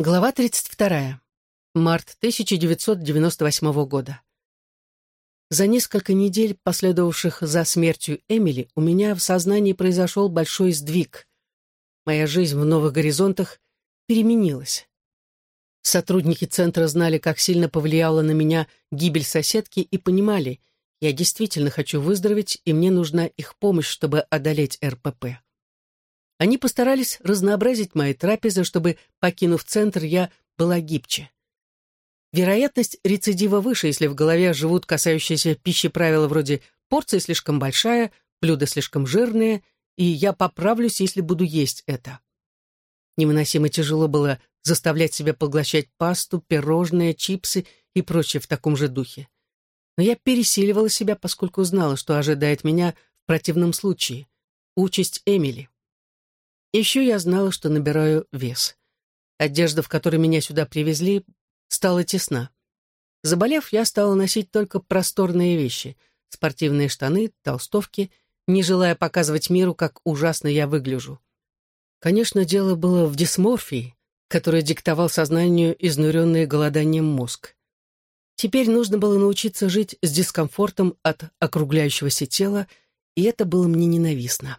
Глава 32. Март 1998 года. За несколько недель, последовавших за смертью Эмили, у меня в сознании произошел большой сдвиг. Моя жизнь в новых горизонтах переменилась. Сотрудники центра знали, как сильно повлияла на меня гибель соседки и понимали, я действительно хочу выздороветь, и мне нужна их помощь, чтобы одолеть РПП. Они постарались разнообразить мои трапезы, чтобы, покинув центр, я была гибче. Вероятность рецидива выше, если в голове живут касающиеся пищи правила вроде «порция слишком большая», «блюдо слишком жирное», и я поправлюсь, если буду есть это. Невыносимо тяжело было заставлять себя поглощать пасту, пирожные, чипсы и прочее в таком же духе. Но я пересиливала себя, поскольку знала, что ожидает меня в противном случае. Участь Эмили. Еще я знала, что набираю вес. Одежда, в которой меня сюда привезли, стала тесна. Заболев, я стала носить только просторные вещи — спортивные штаны, толстовки, не желая показывать миру, как ужасно я выгляжу. Конечно, дело было в дисморфии, которая диктовал сознанию изнуренный голоданием мозг. Теперь нужно было научиться жить с дискомфортом от округляющегося тела, и это было мне ненавистно.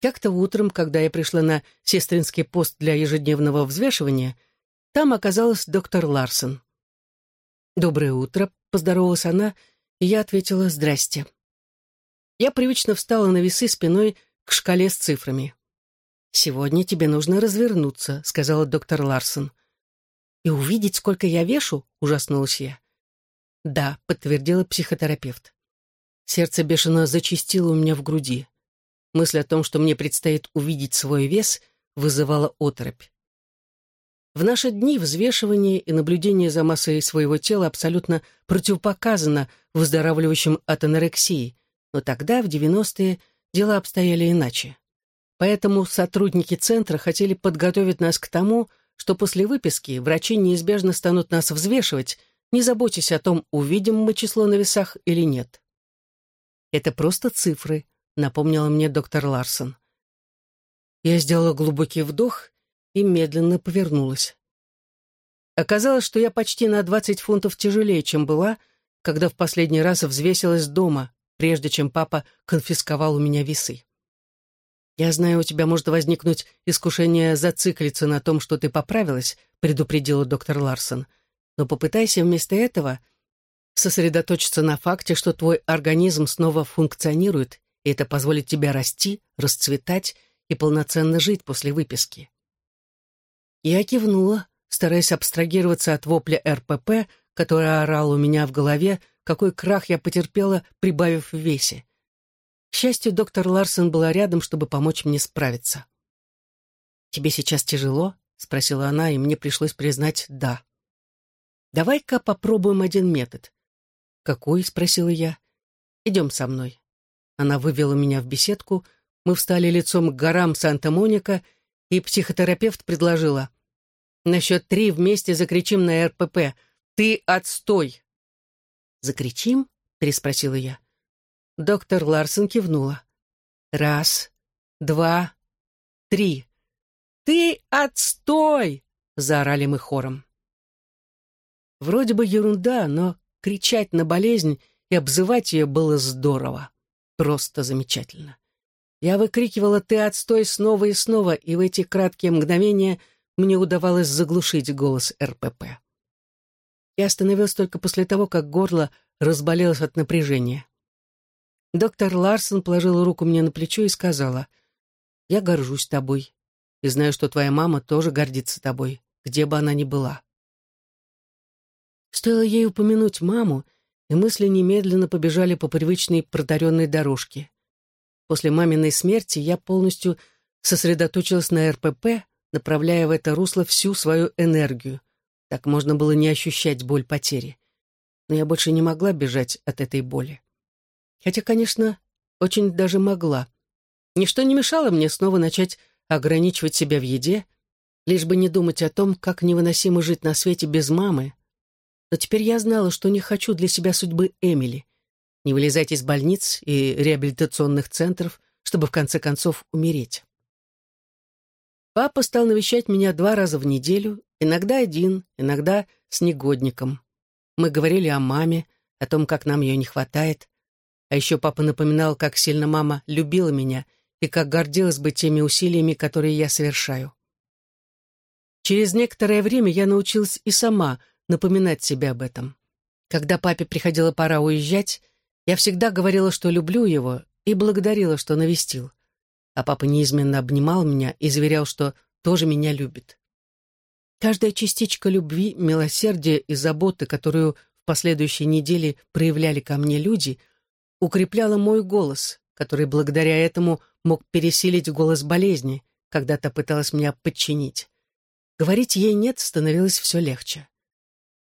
Как-то утром, когда я пришла на сестринский пост для ежедневного взвешивания, там оказалась доктор Ларсон. «Доброе утро», — поздоровалась она, и я ответила «Здрасте». Я привычно встала на весы спиной к шкале с цифрами. «Сегодня тебе нужно развернуться», — сказала доктор Ларсон. «И увидеть, сколько я вешу?» — ужаснулась я. «Да», — подтвердила психотерапевт. Сердце бешено зачастило у меня в груди. Мысль о том, что мне предстоит увидеть свой вес, вызывала оторопь. В наши дни взвешивание и наблюдение за массой своего тела абсолютно противопоказано выздоравливающим от анорексии, но тогда, в 90-е, дела обстояли иначе. Поэтому сотрудники центра хотели подготовить нас к тому, что после выписки врачи неизбежно станут нас взвешивать, не заботясь о том, увидим мы число на весах или нет. Это просто цифры, напомнила мне доктор Ларсон. Я сделала глубокий вдох и медленно повернулась. Оказалось, что я почти на 20 фунтов тяжелее, чем была, когда в последний раз взвесилась дома, прежде чем папа конфисковал у меня весы. «Я знаю, у тебя может возникнуть искушение зациклиться на том, что ты поправилась», предупредила доктор Ларсон. «Но попытайся вместо этого сосредоточиться на факте, что твой организм снова функционирует и это позволит тебе расти, расцветать и полноценно жить после выписки. Я кивнула, стараясь абстрагироваться от вопля РПП, который орал у меня в голове, какой крах я потерпела, прибавив в весе. К счастью, доктор Ларсон была рядом, чтобы помочь мне справиться. «Тебе сейчас тяжело?» — спросила она, и мне пришлось признать «да». «Давай-ка попробуем один метод». «Какой?» — спросила я. «Идем со мной». Она вывела меня в беседку, мы встали лицом к горам Санта-Моника, и психотерапевт предложила. «На счет три вместе закричим на РПП. Ты отстой!» «Закричим?» — переспросила я. Доктор Ларсон кивнула. «Раз, два, три. Ты отстой!» — заорали мы хором. Вроде бы ерунда, но кричать на болезнь и обзывать ее было здорово просто замечательно. Я выкрикивала «ты отстой» снова и снова, и в эти краткие мгновения мне удавалось заглушить голос РПП. Я остановилась только после того, как горло разболелось от напряжения. Доктор Ларсон положила руку мне на плечо и сказала, «Я горжусь тобой и знаю, что твоя мама тоже гордится тобой, где бы она ни была». Стоило ей упомянуть маму, и мысли немедленно побежали по привычной протаренной дорожке. После маминой смерти я полностью сосредоточилась на РПП, направляя в это русло всю свою энергию. Так можно было не ощущать боль потери. Но я больше не могла бежать от этой боли. Хотя, конечно, очень даже могла. Ничто не мешало мне снова начать ограничивать себя в еде, лишь бы не думать о том, как невыносимо жить на свете без мамы, но теперь я знала, что не хочу для себя судьбы Эмили. Не вылезать из больниц и реабилитационных центров, чтобы в конце концов умереть. Папа стал навещать меня два раза в неделю, иногда один, иногда с негодником. Мы говорили о маме, о том, как нам ее не хватает. А еще папа напоминал, как сильно мама любила меня и как гордилась бы теми усилиями, которые я совершаю. Через некоторое время я научилась и сама напоминать себе об этом. Когда папе приходила пора уезжать, я всегда говорила, что люблю его, и благодарила, что навестил. А папа неизменно обнимал меня и заверял, что тоже меня любит. Каждая частичка любви, милосердия и заботы, которую в последующие недели проявляли ко мне люди, укрепляла мой голос, который благодаря этому мог пересилить голос болезни, когда та пыталась меня подчинить. Говорить ей «нет» становилось все легче.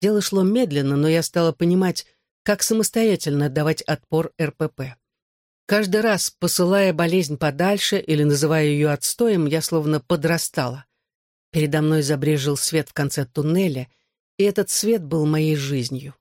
Дело шло медленно, но я стала понимать, как самостоятельно давать отпор РПП. Каждый раз, посылая болезнь подальше или называя ее отстоем, я словно подрастала. Передо мной забрежил свет в конце туннеля, и этот свет был моей жизнью.